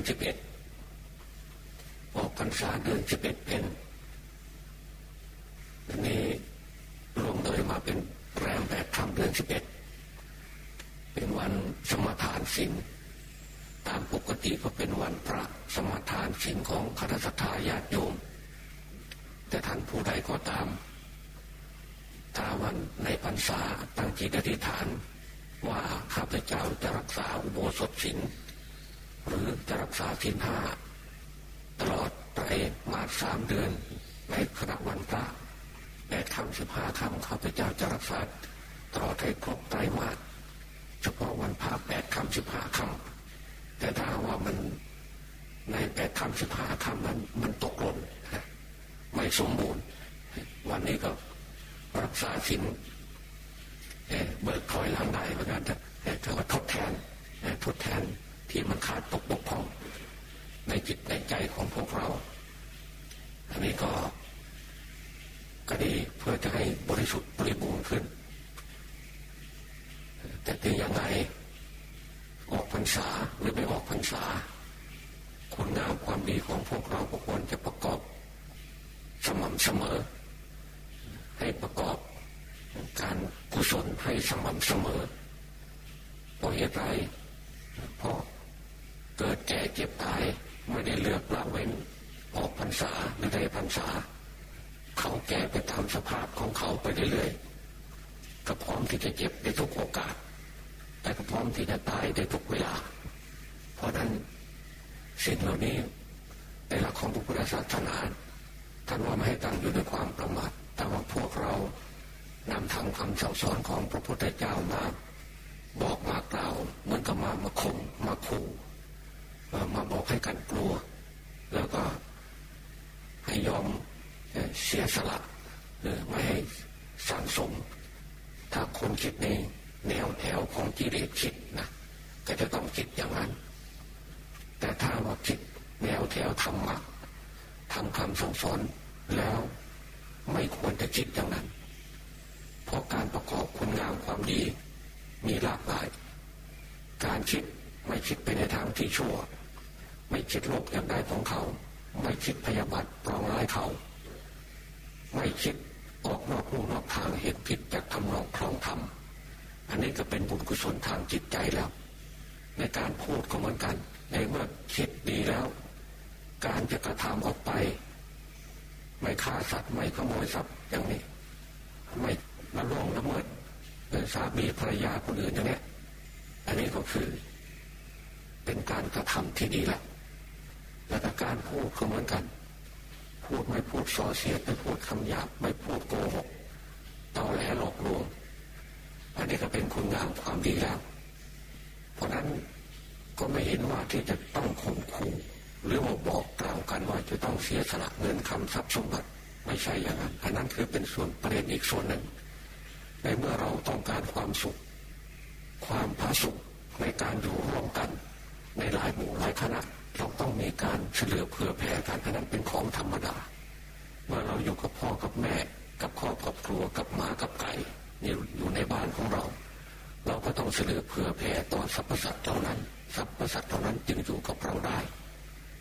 อนสิบเอ็ดออกพรรษาเดือนสิบเอ็ดเป็นนี้รวมเลยมาเป็นแรมแปดคำเดือนสิบเอ็ดเป็นวันสมทานศีลตามปกติก็เป็นวันพระสมทานศีลของคณะสัตยาติโยม แต่ท่านผู้ใดก็ตามถ้าวันในพรรษาตั้งจิตอธิษฐาน ว่าข้าพเจ้าจะรักษาอุโบสถศีล หรือจะรักษาศีลห้าตลอดไปมาสามเดือน ในขณะวันพระแปดคำสิบห้าคำข้าพเจ้าจะรักษาตลอดให้ครบไตรมาสเฉพาะวันพระแปดคำสิบห้าคำแต่ถ้าว่ามันในแปดคำสิบห้าคำมันมันตกหล่นไม่สมบูรณ์ วันนี้ก็รักษาศีลเบิกคอยหลังได้เหมือนกันแต่ถือว่าทดแทนทดแทน ที่มันขาดตกบกพร่องในจิตในใจของพวกเรา อันนี้ก็ก็ดีเพื่อจะให้บริสุทธิ์บริบูรณ์ขึ้น แต่ถึงยังไงออกพรรษาหรือไม่ออกพรรษา คุณงามความดีของพวกเราควรจะประกอบสม่ำเสมอ ให้ประกอบการกุศลให้สม่ำเสมอเพราะเหตุไรเพราะ เกิดแก่เจ็บตายไม่ได้เลือกละเว้น ออกพรรษาไม่ได้พรรษา เขาแก่ไปตามสภาพของเขาไปเรื่อยๆก็พร้อมที่จะเจ็บในทุกโอกาส แต่ก็พร้อมที่จะตายในทุกเวลา เพราะนั้นสิ่งเหล่านี้ในหลักของพระพุทธศาสนาท่านว่าไม่ให้ตั้งอยู่ในความประมาทแต่ว่าพวกเรานำทำคำสั่งสอนของพระพุทธเจ้ามา บอกมากล่าวเหมือนกับมามาข่มมาขู่ มาบอกให้กันกลัว แล้วก็ให้ยอมเสียสละหรือไม่ให้สั่งสม ถ้าคนคิดในแนวแถวของกิเลสคิดนะก็จะต้องคิดอย่างนั้น แต่ถ้าว่าคิดแนวแถวธรรมะทำคำสั่งสอนแล้วไม่ควรจะคิดอย่างนั้น เพราะการประกอบคุณงามความดีมีหลากหลาย การคิดไม่คิดไปในทางที่ชั่ว คิดลบอย่างใดของเขา ไม่คิดพยาบาทปรองร้ายเขา ไม่คิดออกนอกลู่นอกทางเหตุผิดจากทำนองคลองธรรมอันนี้ก็เป็นบุญกุศลทางจิตใจแล้ว ในการพูดก็เหมือนกัน ในเมื่อคิดดีแล้ว การจะกระทำออกไป ไม่ฆ่าสัตว์ไม่ขโมยทรัพย์อย่างนี้ ไม่ละล่วงละเมิดสามีภรรยาคนอื่นอย่างนี้อันนี้ก็คือ เป็นการกระทำที่ดีแล้ว และการพูดก็เหมือนกัน พูดไม่พูดส่อเสียดไม่พูดคำหยาบไม่พูดโกหกต่อแหลหลอกลวงอันนี้ก็เป็นคุณงามความดีแล้ว เพราะนั้นก็ไม่เห็นว่าที่จะต้องข่มขู่หรือว่าบอกกล่าวกันว่าจะต้องเสียสละเงินคำทรัพย์สมบัติไม่ใช่อย่างนั้นอันนั้นคือเป็นส่วนประเด็นอีกส่วนหนึ่งในเมื่อเราต้องการความสุข ความผาสุขในการอยู่ร่วมกัน ในหลายหมู่หลายคณะ เราต้องมีการเฉลือเผื่อแผ่กันอันนั้นเป็นของธรรมดา เมื่อเราอยู่กับพ่อกับแม่ กับครอบกับครัวกับหมากับไก่นี่อยู่ในบ้านของเรา เราก็ต้องเฉลือเผื่อแผ่ต่อสรรพสัตว์เหล่านั้นสรรพสัตว์เหล่านั้นจึงอยู่กับเราได้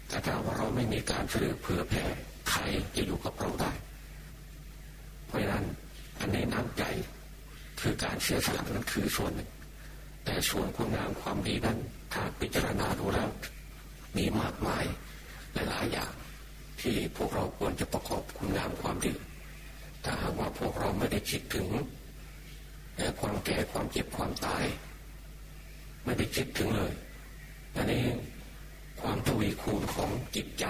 แต่ถ้าว่าเราไม่มีการเฉลือเผื่อแผ่ใครจะอยู่กับเราได้ เพราะฉะนั้นอันนี้น้ำใจคือการเสียสละนั้นคือส่วนหนึ่งแต่ส่วนคุณงามความดีนั้นถ้าพิจารณาดูแล้ว มีมากมายหลายอย่างที่พวกเราควรจะประกอบคุณงามความดีถ้าหากว่าพวกเราไม่ได้คิดถึงความแก่ความเจ็บความตาย ไม่ได้คิดถึงเลยอันนี้ความทวีคูณของจิตใจ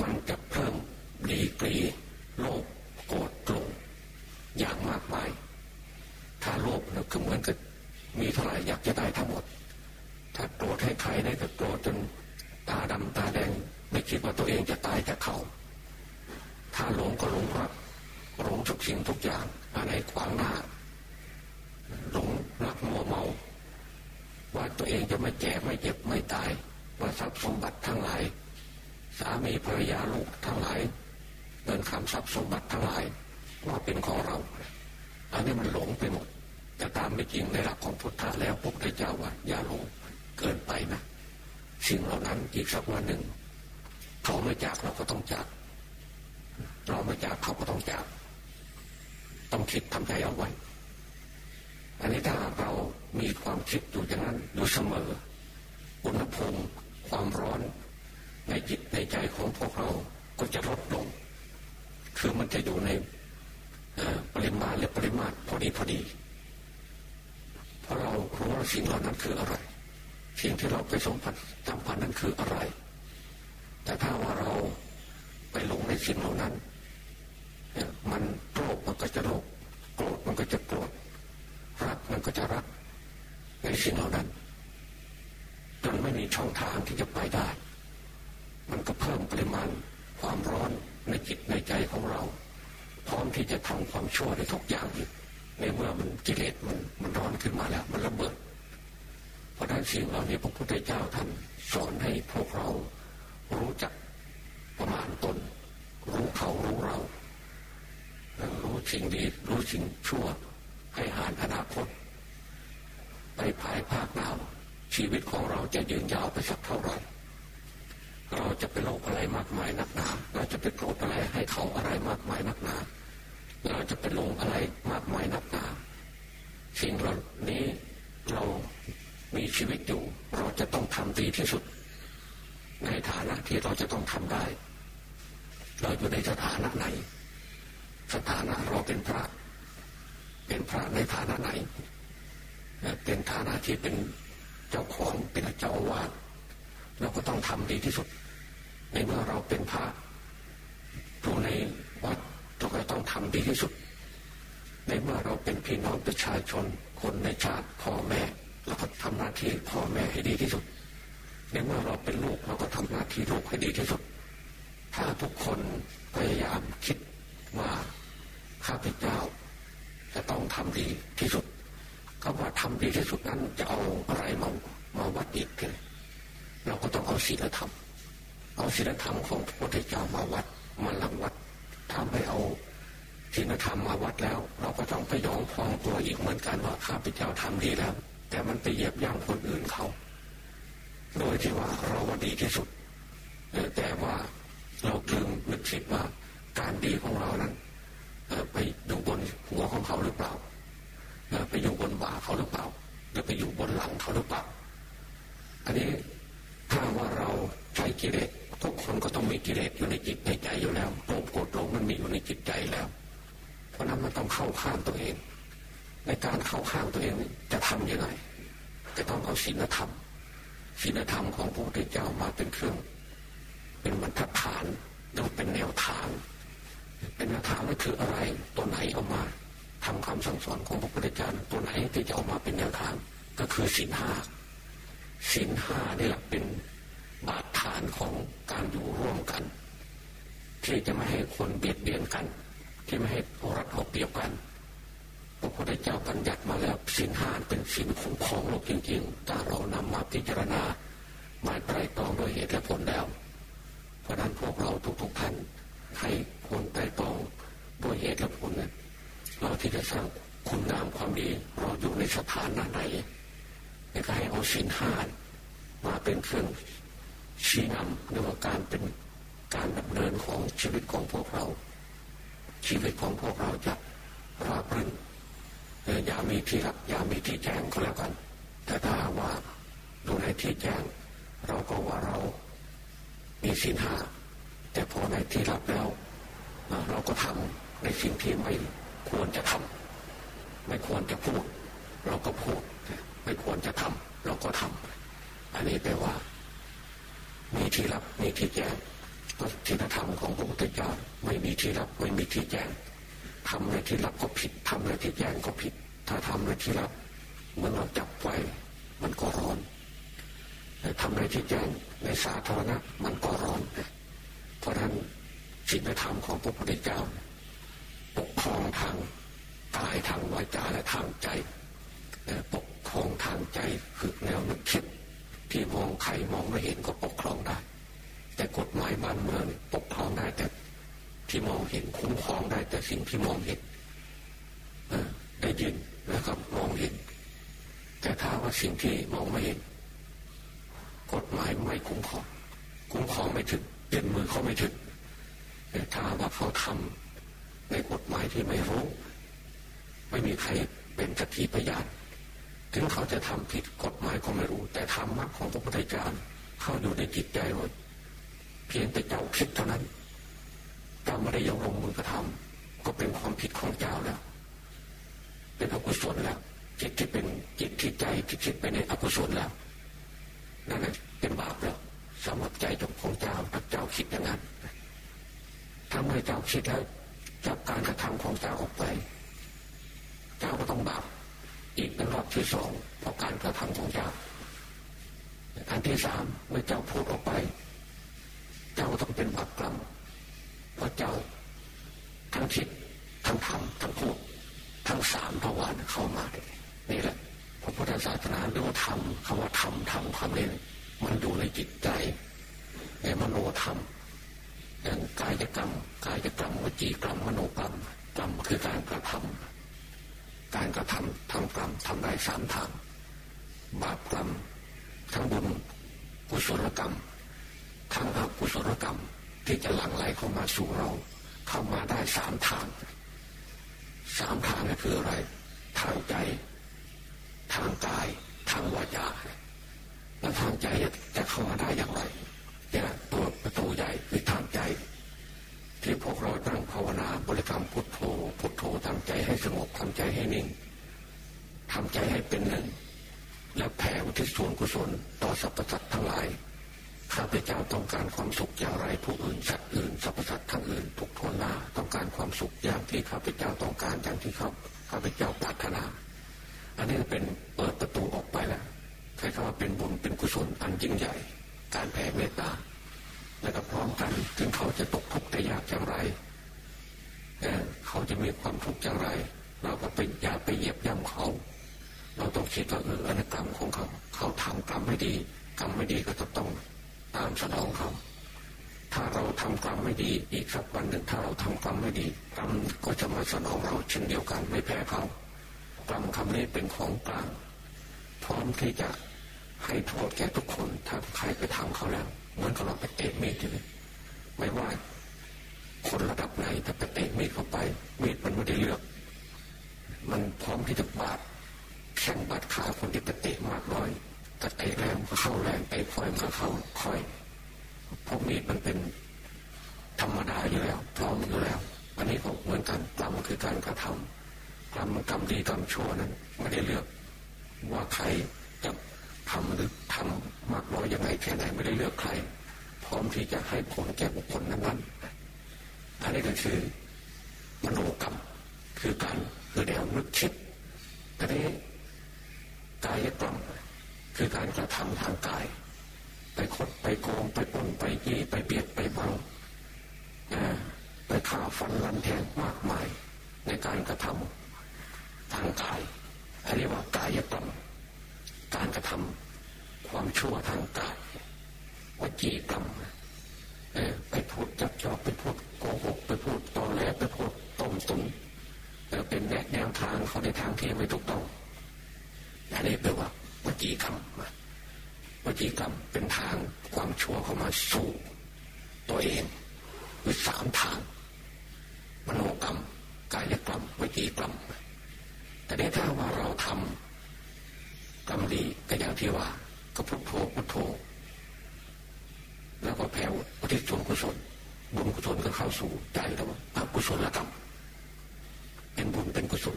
มันจะเพิ่มดีกรีโลภโกรธโกรอย่างมากมาย ถ้าโลภนะก็เหมือนกับมีเท่าไหร่อยากจะได้ทั้งหมด ถ้าโกรธให้ใครได้ก็โกรธจนตาดำตาแดง ไม่คิดว่าตัวเองจะตายจากเขา ถ้าหลงก็หลงรักหลงทุกสิ่งทุกอย่างอะไรขวางหน้าหลงรักมัวเมา ว่าตัวเองจะไม่แก่ไม่เจ็บไม่ตายว่าทรัพย์สมบัติทั้งหลาย สามีภรรยาลูกทั้งหลายเดินคำทรัพย์สมบัติทั้งหลายว่าเป็นของเรา อันนี้มันหลงไปหมดแต่ตามไม่จริงในหลักของพุทธะแล้วพระพุทธเจ้าว่าอย่าหลง เกินไปนะสิ่งเหล่านั้นอีกสักวันหนึ่ง เขาไม่จากเราก็ต้องจาก เราไม่จากเขาก็ต้องจาก ต้องคิดทำใจเอาไว้ อันนี้ถ้าเรามีความคิดอยู่อย่างนั้นอยู่เสมออุณหภูมิความร้อน ในจิตในใจของพวกเราก็จะลดลง คือมันจะอยู่ในปริมาณและปริมาตรพอดีพอดี เพราะเรารู้ว่าสิ่งเหล่านั้นคืออะไร สิ่งที่เราไปสมผัสสัมพันนั้นคืออะไร แต่ถ้าว่าเราไปหลงในสิ่งเหล่านั้นมันโลภมันก็จะโลภโกรธมันก็จะโกรธรักมันก็จะรักในสิ่งเหล่านั้นจนไม่มีช่องทางที่จะไปได้ มันก็เพิ่มปริมาณความร้อนในจิตในใจของเรา พร้อมที่จะทำความชั่วในทุกอย่างในเมื่อมันกิเลสมันมันร้อนขึ้นมาแล้ว มันระเบิด เพราะนั้นสิ่งเหล่านี้พระพุทธเจ้าท่านสอนให้พวกเรารู้จักประมาณตน รู้เขารู้เรา รู้สิ่งดีรู้สิ่งชั่ว ให้หานอนาคต ไปภายภาคหน้าชีวิตของเราจะยืนยาวไปสักเท่าไหร่เราจะไปโลภอะไรมากมายนักหนาเราจะไปโกรธอะไรให้เขาอะไรมากมายนักหนาเราจะไปหลงอะไรมากมายนักหนาสิ่งเหล่านี้เรา มีชีวิตอยู่ เราจะต้องทำดีที่สุด ในฐานะที่เราจะต้องทำได้ เราอยู่ในสถานะไหน สถานะเราเป็นพระ เป็นพระในฐานะไหน เป็นฐานะที่เป็นเจ้าของเป็นเจ้าอาวาสเราก็ต้องทำดีที่สุด ในเมื่อเราเป็นพระอยู่ในวัดเราก็ต้องทำดีที่สุด ในเมื่อเราเป็นพี่น้องประชาชนคนในชาติพ่อแม่ เราก็ทำหน้าที่พ่อแม่ให้ดีที่สุดในเมื่อเราเป็นลูกเราก็ทำหน้าที่ลูกให้ดีที่สุด ถ้าทุกคนพยายามคิดว่าข้าพเจ้า จะต้องทำดีที่สุดก็ว่าทำดีที่สุดนั้นจะเอาอะไรมามาวัดอีกเลยเราก็ต้องเอาศีลธรรม เอาศีลธรรมของพระพุทธเจ้ามาวัดมาหลังวัดทำให้เอาศีลธรรมมาวัดแล้ว เราก็ต้องไปยองพองตัวอีกเหมือนกันว่าข้าพเจ้าทำดีแล้ว แต่มันไปเหยียบย่ำคนอื่นเขา โดยที่ว่าเราว่าดีที่สุด แต่ว่าเราลืมนึกคิดว่าการดีของเรานั้นไปอยู่บนหัวของเขาหรือเปล่าไปอยู่บนบ่าเขาหรือเปล่าหรือไปอยู่บนหลังเขาหรือเปล่า อันนี้ถ้าว่าเราใช้กิเลสทุกคนก็ต้องมีกิเลสอยู่ในจิตในใจอยู่แล้วโลภโกรธหลงมันมีอยู่ในจิตใจแล้ว เพราะนั้นมันต้องเข้าข้างตัวเอง ในการเข้าข้างตัวเองจะทํำยังไง จะต้องเอาศีลธรรมศีลธรรมของพระพุทธเจ้ามาเป็นเครื่อง เป็นบรรทัดฐานหรือเป็นแนวทาง เป็นแนวทางนั่นคืออะไร ตัวไหนออกมาทำคำสั่งสอนของพระพุทธเจ้าตัวไหนที่จะออกมาเป็นแนวทาง ก็คือศีลห้าศีลห้านี่แหละเป็นบาดฐานของการอยู่ร่วมกัน ที่จะไม่ให้คนเบียดเบียนกัน ที่ไม่ให้รัดเอาเปรียบกัน พระพุทธเจ้าบัญญัติมาแล้วศีลห้าเป็นศีลของของโลกจริงๆ ถ้าเรานำมาพิจารณามาไตรตรองโดยเหตุและผลแล้ว เพราะนั้นพวกเราทุกๆท่านให้ควรไตรตรองโดยเหตุและผลนั้นเราที่จะสร้างคุณงามความดีเราอยู่ในสถานะไหนก็ให้เอาสินห้ามาเป็นเครื่องชี้นำในว่าการเป็นการดำเนินของชีวิตของพวกเรา ชีวิตของพวกเราจะราบรื่น อย่ามีที่รับอย่ามีที่แจ้งก็แล้วกัน แต่ถ้าว่าดูในที่แจ้งเราก็ว่าเรามีสินหาแต่พอในที่รับแล้ว เราก็ทำในสิ่งที่ไม่ควรจะทำไม่ควรจะพูด เราก็พูด ไม่ควรจะทำเราก็ทำอันนี้แปลว่า มีที่รับมีที่แจ้งก็ทิฏฐธรรมของพระพุทธเจ้าไม่มีที่รับไม่มีที่แจ้ง ทำในที่รับก็ผิดทำในที่แจ้งก็ผิด ถ้าทำในที่รับเมือนเราจับไฟมันก็ร้อนแต่ทำในที่แจ้งในสาธารณะมันก็ร้อนเพราะฉะนั้นศีลธรรมของพระพุทธเจ้าปกครองทางกายทางวาจาและทางใจปกครองทางใจคือแนวนึกคิดที่มองใครมองไม่เห็นก็ปกครองได้ แต่กฎหมายบ้านเมืองปกครองได้แต่ ที่มองเห็นคุ้มครองได้แต่สิ่งที่มองเห็นได้ยินแล้วก็มองเห็น แต่ถ้าว่าสิ่งที่มองไม่เห็น กฎหมายไม่คุ้มครองคุ้มครองไม่ถึงเปลี่ยนมือเขาไม่ถึงแต่ถ้าว่าเขาทำในกฎหมายที่ไม่รู้ไม่มีใครเป็นสักขีพยานถึงเขาจะทำผิดกฎหมายก็ไม่รู้ แต่ธรรมะของพระพุทธเจ้าเข้าอยู่ในจิตใจหมดเพียงแต่เจ้าคิดเท่านั้น เจ้าไม่ได้ยอมลงมือกระทำก็เป็นความผิดของเจ้าแล้ว เป็นอกุศลแล้วจิตที่เป็นจิตที่ใจที่คิดไปในอกุศลแล้วนั่นแหละเป็นบาปแล้วสำหรับใจของเจ้าถ้าเจ้าคิดอย่างนั้นถ้าเมื่อเจ้าคิดแล้วจากการกระทำของเจ้าออกไป เจ้าก็ต้องบาปอีกเป็นรอบที่สองเพราะการกระทำของเจ้าอันที่สามเมื่อเจ้าพูดออกไป เจ้าต้องเป็นบาปกรรม ระเจ้า ทั้งคิดทั้งทำทั้งพูดทั้งสามทวารเข้ามาเนี่แหละพระพุทธศาสนาเรียกว่าธรรมคำว่าธรรมธรรมคำนี้มันอยู่ในจิตใจในมโนธรรมอย่างกายกรรม กายกรรมวจีกรรมมโนกรรมกรรมคือการกระทำการกระทำทำกรรมทำได้สามทางบาปกรรม ทั้งบุญกุศลกรรม ทั้งอกุศลกรรม ที่จะหลั่งไหลเข้ามาสู่เรา เข้ามาได้สามทางสามทางนั่นคืออะไร ทางใจ ทางกาย ทางวาจาแล้วทางใจจะเข้ามาได้อย่างไรเนี่ยตัวประตูใหญ่คือทางใจ ที่พวกเราตั้งภาวนาบริกรรมพุทโธพุทโธทำใจให้สงบทำใจให้นิ่งทำใจให้เป็นหนึ่งแล้วแผ่อุทิศส่วนกุศลต่อสรรพสัตว์ทั้งหลาย ข้าพเจ้าต้องการความสุขอย่างไรผู้อื่นสัตว์อื่นสรรพสัตว์ทั้งอื่นทุกทนหน้าต้องการความสุขอย่างที่ข้าพเจ้าต้องการอย่างที่เขาข้าพเจ้าปรารถนา อันนี้เป็นเปิดประตูออกไปแล้วใครคำว่าเป็นบุญเป็นกุศลอันยิ่งใหญ่ การแผ่เมตตาและก็พร้อมกันถึงเขาจะตกทุกข์แต่ยากอย่างไรเขาจะมีความทุกข์อย่างไร เราก็ไปอย่าไปเหยียบย่ำเขา เราต้องคิดว่าเอออนกรรมของเขา เขาทำกรรมไม่ดี กรรมไม่ดีก็จะต้อง ตามสนองเขา ถ้าเราทำกรรมไม่ดีอีกสักวันหนึ่งถ้าเราทำกรรมไม่ดีกรรมก็จะมาสนองเราเช่นเดียวกันไม่แพ้เขากรรมคำนี้เป็นของกลาง พร้อมที่จะให้โทษแก่ทุกคนถ้าใครไปทำเขาแล้วเหมือนกับเราไปเตะมีดเลยไม่ว่า คนระดับไหนถ้าไปเตะมีดเข้าไปมีดมันไม่ได้เลือก มันพร้อมที่จะบาดแข่งบาดขาคนที่ไปเตะมากน้อย ถ้าเตะแรงก็เข้าแรงเตะค่อยก็เข้าค่อยพราะมีดมันเป็นธรรมดาอยู่แล้วพร้อมอยู่แล้ว อันนี้ก็เหมือนกันกรรมคือการกระทำกรรมกรรมดีกรรมชั่วนั้นไม่ได้เลือก ว่าใครจะทำหรือทำมากน้อยยังไงแค่ไหนไม่ได้เลือกใคร พร้อมที่จะให้ผลแก่บุคคลนั้นๆอันนี้ก็คือมโนกรรมคือการคือแนวนึกคิดอันนี้กายกรรม คือการกระทำทางกาย ไปคดไปโกงไปปนไปยี่ไปเบียดไปบังไปข่าวฟันลันแทงมากมาย ในการกระทำทางกายอันนี้ว่ากายกรรมการกระทำความชั่วทางกายวจีกรรมไปพูดจับจอบไปพูดโกหกไปพูดตอแหลไปพูดต้มตุนเป็นแนแนวทางเขาในทางที่ไม่ถูกต้องอันนี้แปลว่า วจีกรรมวจีกรรมเป็นทางความชั่วเข้ามาสู่ตัวเองมีสามทางมโนกรรม กายกรรมวจีกรรม แต่ถ้าว่าเราทำกรรมดีก็อย่างที่ว่าก็พุทโธพุทโธแล้วก็แผ่อุทิศส่วนกุศลบุญกุศลก็เข้าสู่ใจแล้วอกุศลกรรม เป็นบุญเป็นกุศล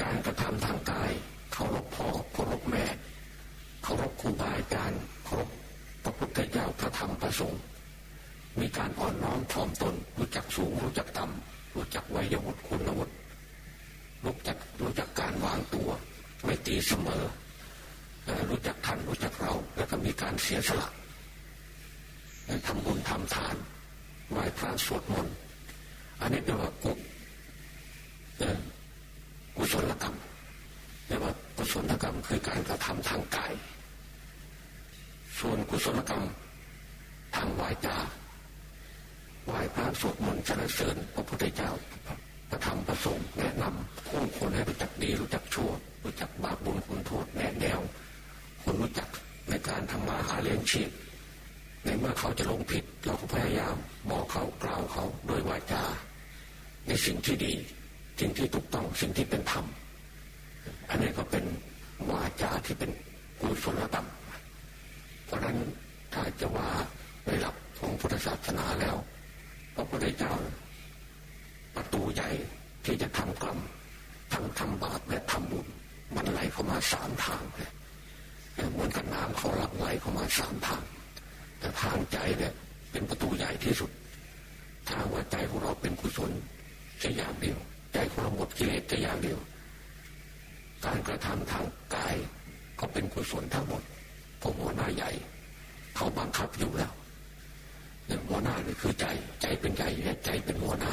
การกระทำทางกายเคารพพ่อเคารพแม่เคารพครูบาอาจารย์เคารพพระพุทธเจ้าพระธรรมพระ สงมีการอ่อนน้อมถ่อมตน รู้จักสูงรู้จักต่ำรู้จักไวยวุฒิคุณวุฒิรู้จักรู้จักการวางตัว ไม่ตีเสมอ รู้จักท่านรู้จักเราแล้วก็มีการเสียสละทำบุญทำทานไหว้พระสวดมนต์อันนี้เป็นว่ากุกุศลกรรมเรียกว่ากุศลกรรมคือการกระทำทางกาย ส่วนกุศลกรรม ทางวาจาวายพระสวดมนต์สรรเสริญพระพุทธเจ้าประธรรมประสงค์แนะนำผู้คนให้รู้จักดีรู้จักชั่ว รู้จักบาปบุญคุณโทษแนะแนว คนรู้จักในการทำมาหาเลี้ยงชีพในเมื่อเขาจะลงผิดเราก็พยายามบอกเขากล่าวเขาโดยวาจา ในสิ่งที่ดี สิ่งที่ถูกต้องสิ่งที่เป็นธรรมอันนี้ก็เป็นวาจาที่เป็นกุศลธรรมเพราะนั้นถ้าจะว่า ในหลักของพุทธศาสนาแล้วพระพุทธเจ้าประตูใหญ่ที่จะทำกรรมทั้งทำบาปและทำบุญมันไหลเข้ามาสามทางเหมือนกับน้ำเขาหลั่งไหลเข้ามาสามทาง แต่ทางใจเนี่ยเป็นประตูใหญ่ที่สุดทางว่าใจของเราเป็นกุศลจะอย่างเดียว ใจของเราหมดกิเลสจะอย่างเดียว การกระทำทางกายก็เป็นกุศลทั้งหมดพวกหัวหน้าใหญ่ เขาบังคับอยู่แล้ว อย่างหัวหน้านี่คือใจ ใจเป็นใหญ่ใจเป็นหัวหน้า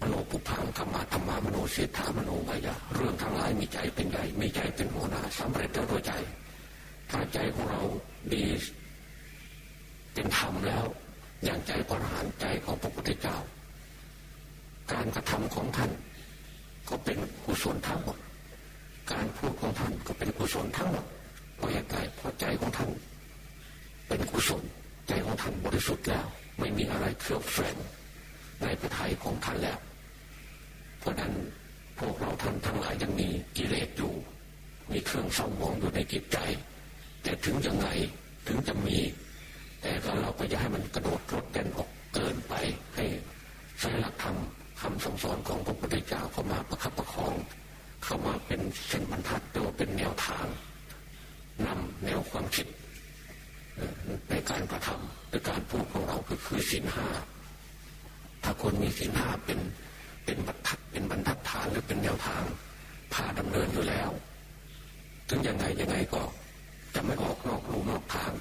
มโนปุพังธรรมะธรรมะมโนเสถามโนวายะเรื่องทั้งหลายมีใจเป็นใหญ่มีใจเป็นหัวหน้าสำเร็จแล้วยใจถ้าใจของเราดีเป็นธรรมแล้ว อย่างใจปรหารใจของพระพุทธเจ้า การกระทำของท่าน ก็เป็นกุศลทั้งหมด การพูดของท่านก็เป็นกุศลทั้งหมดเพราะใจเพราะใจของท่าน เป็นกุศล ใจของท่านบริสุทธิ์แล้ว ไม่มีอะไรเคลือบแฝงในพระทัยของท่านแล้ว เพราะนั้นพวกเราท่านทั้งหลายยังมีกิเลสอยู่ มีเครื่องเศร้าหมองอยู่ในจิตใจ แต่ถึงยังไงถึงจะมี แต่ก็เราก็อย่าให้มันกระโดดรถกันออกเกินไปให้ใช้หลักธรรมคำสั่งสอนของพระพุทธเจ้าเข้ามาประคับประคอง เข้ามาเป็นเส้นบรรทัดตัวเป็นแนวทางนำแนวความคิด ในการกระทำในการพูดของเราคือคือสินห้าถ้าคนมีสินห้าเป็นเป็นบรรทัดเป็นบรรทัดฐานหรือเป็นแนวทางพาดำเนินอยู่แล้ว ถึงยังไงยังไงก็จะไม่ออกนอกรูนอกทาง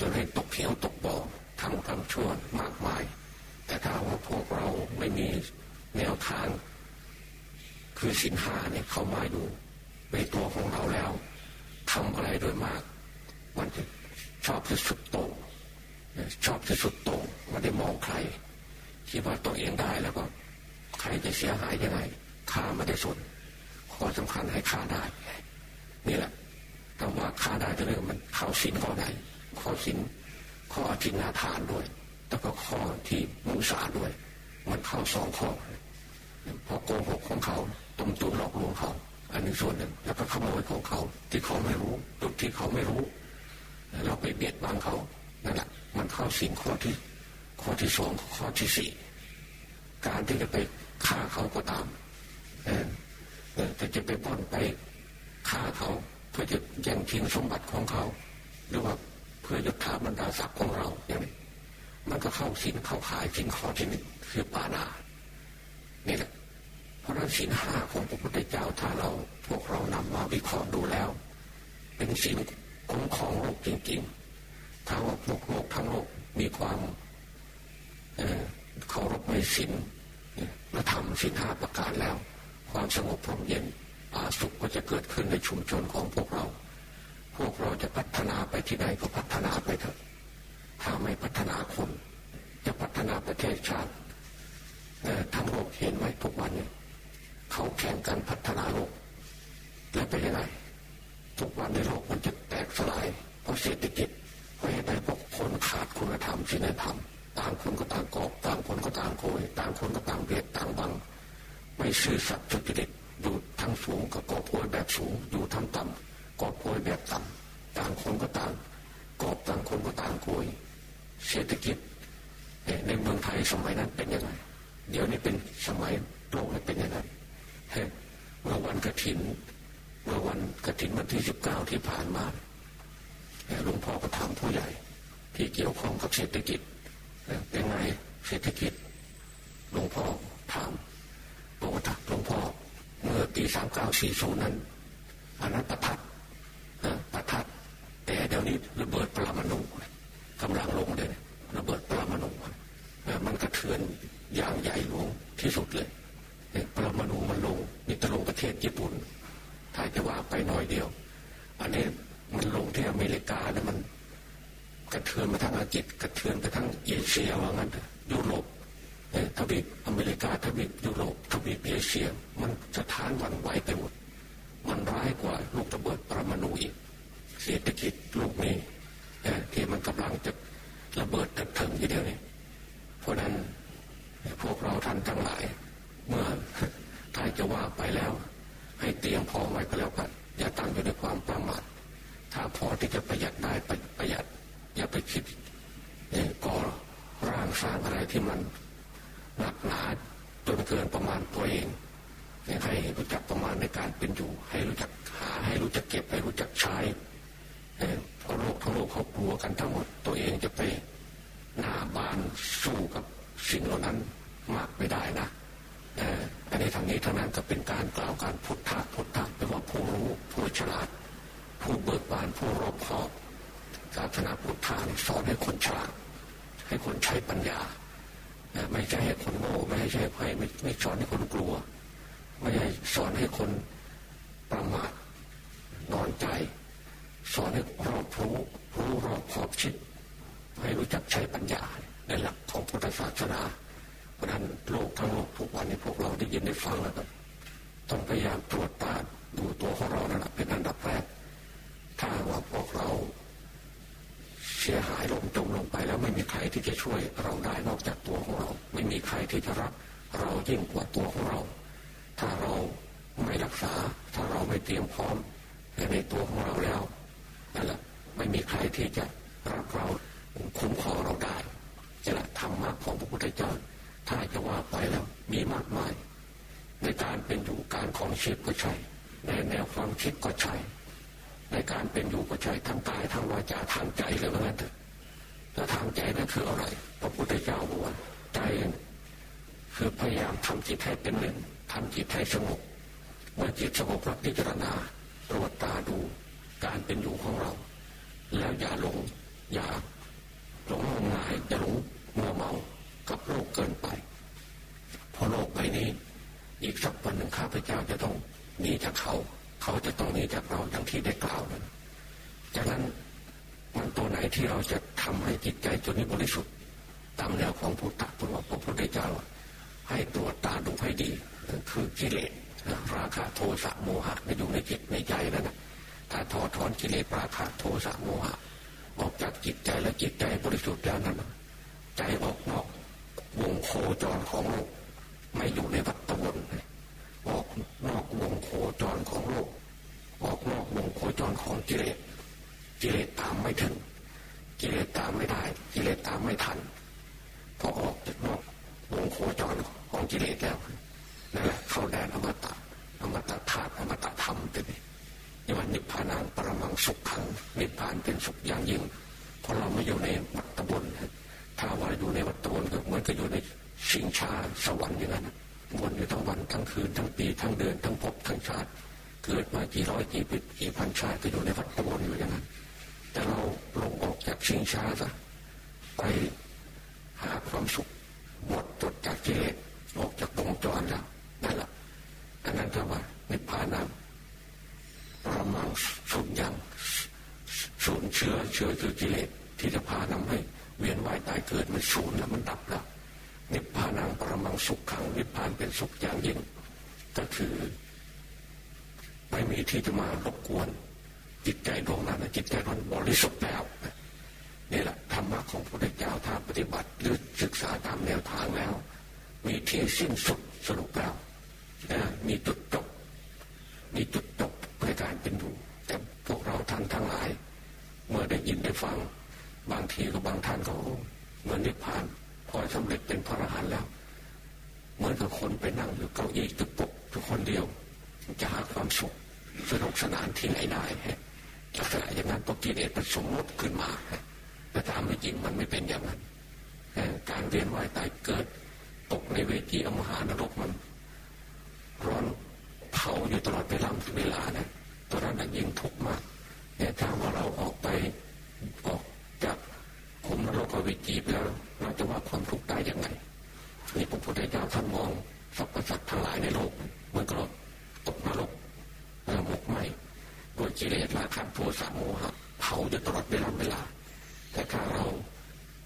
จนให้ตกเขียวตกบ่อทำความชั่วมากมาย แต่ถ้าว่าพวกเราไม่มีแนวทาง คือสินหาเนี่ยเข้ามาอยู่ในตัวของเราแล้วทำอะไรโดยมาก มันจะ ชอบจะสุดโต่งชอบจะสุดโต่งไม่ได้มองใครคิดว่าตัวเองได้แล้วก็ ใครจะเสียหายยังไงข้าไม่ได้สนข้อสำคัญให้ข้าได้ นี่แหละคำว่าข้าได้จะเรื่องมันเข้าสินข้อไหนข้อสินข้ออธินาทานด้วยแล้วก็ข้อที่มุสาด้วย มันเข้าสองข้อพอโกหกของเขาต้มตุนหลอกลวงเขา อันนี้ส่วนหนึ่งแล้วก็ขโมยของเขาที่เขาไม่รู้จุดที่เขาไม่รู้ เราไปเบียดบังเขานั่นแหละมันเข้าสินข้อที่ข้อที่สองข้อที่สี่การที่จะไปฆ่าเขาก็ตามแต่จะไปป้อนไปฆ่าเขาเพื่อจะแย่งชิงสมบัติของเขา หรือว่าเพื่อยศถาบรรดาศักดิ์ของเราอย่างนี้มันก็เข้าสินเข้าขายสินข้อที่หนึ่งคือปานานี่แหละเพราะนั้นสินห้าของพระพุทธเจ้าถ้าเราพวกเรานำมาวิเคราะห์ดูแล้ว เป็นสิน คุ้มครองโลกจริงๆ ถ้าว่าพวกโลกทั้งโลกมีความเคารพในสินและทำสินห้าประการแล้ว ความสงบพร่มเย็นอาสุขก็จะเกิดขึ้นในชุมชนของพวกเรา พวกเราจะพัฒนาไปที่ใดก็พัฒนาไปเถอะ ถ้าไม่พัฒนาคน จะพัฒนาประเทศชาติทั้งโลกเห็นไหมทุกวันนี้เขาแข่งกันพัฒนาโลก และเป็นยังไง ทุกวันในโลกมันจะแตกสลายเพราะเศรษฐกิจเพราะเหตุใดพวกคนขาดคุณธรรมศีลธรรมต่างคนก็ต่างกอบต่างคนก็ต่างโกยต่างคนก็ต่างเบียดต่างบัง ไม่ซื่อสัตย์สุจริตอยู่ทั้งสูงก็กอบโกยแบบสูงอยู่ทั้งต่ำกอบโกยแบบต่ำต่างคนก็ต่างกอบต่างคนก็ต่างโกยเศรษฐกิจในเมืองไทยสมัยนั้นเป็นยังไงเดี๋ยวนี้เป็นสมัยโลกนี้เป็นยังไงเมื่อวันกระถิน เมื่อวันกระถินวันที่สิบเก้าที่ผ่านมาหลวงพ่อก็ถามผู้ใหญ่ ที่เกี่ยวข้องกับเศรษฐกิจเป็นไงเศรษฐกิจหลวงพ่อถามบอกว่าหลวงพ่อเมื่อปีสามเก้าสี่ศูนย์นั้นอันนั้นประทัดประทัดแต่เดี๋ยวนี้ระเบิดปรมาณูกำลังลงเลยระเบิดปรมาณูมันกระเทือนอย่างใหญ่หลวงที่สุดเลยปรมาณูมันลงมีตะลงประเทศญี่ปุ่น ถ้าจะว่าไปหน่อยเดียว อันนี้มันลงที่อเมริกาแล้วมันกระเทือนมาทั้งอาจิตกระเทือนไปทั้งเอเชียว่างั้นยุโรปทวีปอเมริกาทวีปยุโรปทวีปเอเชีย มันจะทานวันไหวไปหมด มันร้ายกว่าลูกระเบิดปรมาณูอีกเศรษฐกิจลูกนี้ที่มันกำลังจะระเบิดกระเทิงทีเดียวนี้เพราะนั้นพวกเราท่านทั้งหลาย เมื่อ จะว่าไปแล้ว ให้เตรียมพร้อมไว้ก็แล้วกันอย่าตั้งอยู่ในความประมาทถ้าพอที่จะประหยัดได้ประหยัด อย่าไปคิดก่อร่างสร้างอะไรที่มันหนักหนาจนเกินประมาณตัวเองให้รู้จักประมาณในการเป็นอยู่ ให้รู้จักหาให้รู้จักเก็บให้รู้จักใช้เพราะโลกทั้งโลกเขากลัวกันทั้งหมดตัวเองจะไปหน้าบานสู้กับสิ่งเหล่านั้นมากไม่ได้นะอันนี้ทางนี้ทางนั้นก็เป็นการกล่าวการพุทธะพุทธะแปลว่าผู้รู้ผู้ฉลาด ผู้เบิกบานผู้รอบคอบ ศาสนาพุทธาสอนให้คนฉลาดให้คนใช้ปัญญา ไม่ใช่ให้คนโง่ไม่ใช่ให้ไม่ไม่สอนให้คนกลัว ไม่ใช่สอนให้คนประมาทนอนใจ สอนให้รอบรู้รู้รอบขอบชิดให้รู้จักใช้ปัญญาในหลักของพุทธศาสนาเพราะนั้นโลกทั้งโลกทุกวันนี้พวกเราได้ยินได้ฟังแล้วก็ต้องพยายามตรวจตาดูตัวของเรานั่นแหละเป็นอันดับแรกถ้าว่าพวกเรา เสียหายลงจมลงไปแล้วไม่มีใครที่จะช่วยเราได้นอกจากตัวของเรา ไม่มีใครที่จะรักเรายิ่งกว่าตัวของเรา ถ้าเราไม่รักษา ถ้าเราไม่เตรียมพร้อมในตัวของเราแล้วนั่นแหละไม่มีใครที่จะรักเราคุ้มครองเราได้จะละธรรมะของพระพุทธเจ้าถ้าจะว่าไปแล้วมีมากมาย ในการเป็นอยู่การของชีพก็ใช่ในแนวความคิดก็ใช่ ในการเป็นอยู่ก็ใช่ทางกายทางวาจาทางใจเลยว่างั้นเถอะแล้วทางใจนั่นคืออะไร พระพุทธเจ้าบอกว่าใจคือพยายามทำจิตให้เป็นหนึ่งทำจิตให้สงบเมื่อจิตสงบรับพิจารณาตรวจตาดูการเป็นอยู่ของเรา แล้วอย่าหลงอย่าหลงงมงายอย่าหลงมัวเมากับโลกเกินไปพอโลกไปนี้ อีกสักวันหนึ่งข้าพเจ้าจะต้องหนีจากเขา เขาจะต้องหนีจากเราอย่างที่ได้กล่าวนั้นจากนั้นมันตัวไหนที่เราจะทำให้จิตใจตัวนี้บริสุทธิ์ตามแนวของพุทธะพุทธพระพุทธเจ้าให้ตรวจตาดูให้ดีคือกิเลสราคะโทสะโมหะอยู่ในจิตในใจนั่นนะถ้าถอดถอนกิเลสราคะโทสะโมหะออกจากจิตใจและจิตใจบริสุทธิ์แล้วนั้นใจออกนอกวงโคจรของโลกไม่อยู่ในวัฏวน ออกนอกวงโคจรของโลก ออกนอกวงโคจรของกิเลสกิเลสตามไม่ถึง กิเลสตามไม่ได้ กิเลสตามไม่ทันพอออกจากนอกวงโคจรของกิเลสแล้วนั่นแหละเข้าแดนอมตะอมตะธาตุอมตะธรรมเป็นนี่วันนิพพานังปรมังสุขขังนิพพานเป็นสุขอย่างยิ่งเพราะเราไม่อยู่ในวัฏฏบนถ้าว่าอยู่ในวัฏบนก็เหมือนกับอยู่ในชิงชาสวรรค์อย่างนั้น วนอยู่ทั้งวันทั้งคืนทั้งปีทั้งเดือนทั้งภพทั้งชาติ เกิดมากี่ร้อยกี่ปีกี่พันชาติก็อยู่ในวัฏบนอยู่อย่างนั้นแต่เราลงออกจากชิงชาซะไปหาความสุขหมดจดจากกิเลสออกจากวงจรแล้วนั่นแหละอันนั้นก็ว่านิพพานังประมังสุญยังสูญเชื้อเชื้อคือกิเลสที่จะพานำให้เวียนว่ายตายเกิดมันสูญแล้วมันดับแล้ว นิพพานังประมังสุขขังนิพพานเป็นสุขอย่างยิ่งก็คือไม่มีที่จะมารบกวน จิตใจดวงนั้นจิตใจมันบริสุทธิ์แล้วนี่แหละธรรมะของพระพุทธเจ้าถ้าปฏิบัติหรือศึกษาตามแนวทางแล้ว มีที่สิ้นสุดสรุปแล้วนะมีจุดจบมีจุดจบในการเป็นอยู่แต่พวกเราท่านทั้งหลาย เมื่อได้ยินได้ฟัง บางทีก็บางท่านก็เหมือนนิพพาน อสำเร็จเป็นพระอรหันต์แล้วเหมือนกับคนไปนั่งอยู่เก้าอี้ตึกปกทุกคนเดียว จะหาความสุขสนุกสนานที่ไหนได้ลักษณะอย่างนั้นพอกิเลสมันสมมติขึ้นมาแต่ตามไม่จริงมันไม่เป็นอย่างนั้นการเวียนว่ายตายเกิด ตกในเวทีอมหานรกมันร้อนเผาอยู่ตลอดเวลาเวลานะตัวนั้นยิ่งทุกข์มากเนี่ถ้าว่าเราออกไปออก จากขุมนรกวิจีไปแล้วเราจะว่าความทุกข์ได้ยังไงนี่พระพุทธเจ้าท่านมองสรรพสัตว์ทั้งหลายในโลกเมือนกับตกนรกแล้วหมกไหมด้วยกิเลสราคะโทสะโมหะเผาอยู่ตลอดเวลาเวลา แต่ถ้าเรา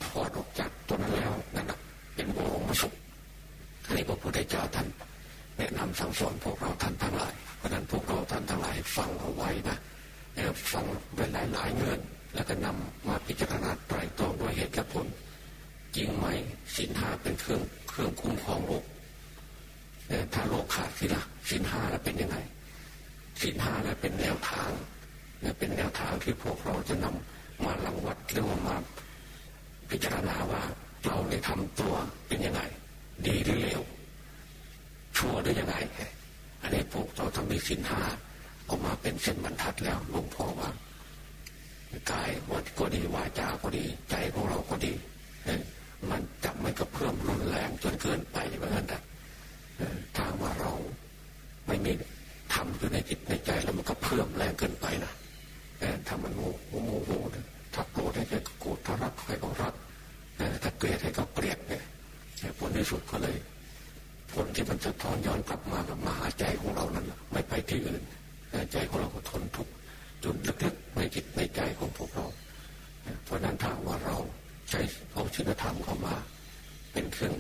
ถอดออกจากตัวนั้นแล้วนั่นเป็นบรมสุขนี่พระพุทธเจ้าท่านแนะนำสั่งสอนพวกเราท่านทั้งหลายเพราะนั้นพวกเราท่านทั้งหลายฟังเอาไว้นะฟังเป็นหลายหลายเงิน แล้วก็นำมาพิจารณาไตรตรองด้วยเหตุและผล จริงไหมสินห้าเป็นเครื่องเครื่องคุ้มครองโลกแต่ถ้าโลกขาดสิละสินศีลห้าและเป็นแนวทางเนี่ยเป็นแนวทางที่พวกเราจะนำมาลังวัดหรือว่ามาพิจารณาว่าเราได้ทำตัวเป็นยังไง ดีหรือเลวชั่วหรือยังไงอันนี้พวกเราทำมีสินห้าออกมาเป็นเส้นบรรทัดแล้วหลวงพ่อว่า กายวัดก็ดีวาจาก็ดี ใจของเราก็ดีมันจับมันก็เพิ่มรุนแรงจนเกินไปเหมือนกันถ้าว่าเราไม่มีทำอยู่ในจิตในใจแล้วมันก็เพิ่มแรงเกินไปนะถ้ามันโมโหโมโหถ้าโกรธให้ใครก็โกรธถ้ารักใครก็รักถ้าเกลียดให้ก็เกลียดเนี่ยผลที่สุดก็เลยผลที่มันจะทอนย้อนกลับมากับมาหาใจของเรานั้นไม่ไปที่อื่นใจของเราก็ทนทุกข์ จนลึกๆในจิตในใจของพวกเรา เพราะนั้นถ้าว่าเราใช้เอาศีลธรรมเข้ามา เป็นเครื่อง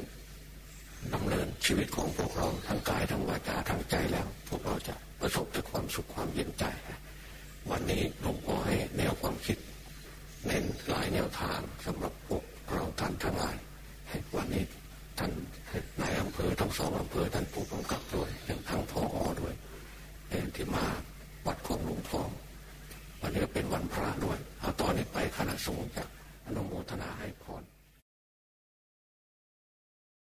ดำเนินชีวิตของพวกเราทั้งกายทั้งวาจาทั้งใจแล้ว พวกเราจะประสบแต่ความสุขความเย็นใจ วันนี้หลวงพ่อให้แนวความคิดเน้นหลายแนวทางสำหรับพวกเราท่านทั้งหลายวันนี้ท่านนายอำเภอทั้งสองอำเภอท่านผู้กำกับด้วยทั้งพออด้วยที่มาวัดของหลวงพ่อ วันนี้เป็นวันพระด้วยเอาตอนนี้ไปคณะสงฆ์จะอนุโมทนาให้พร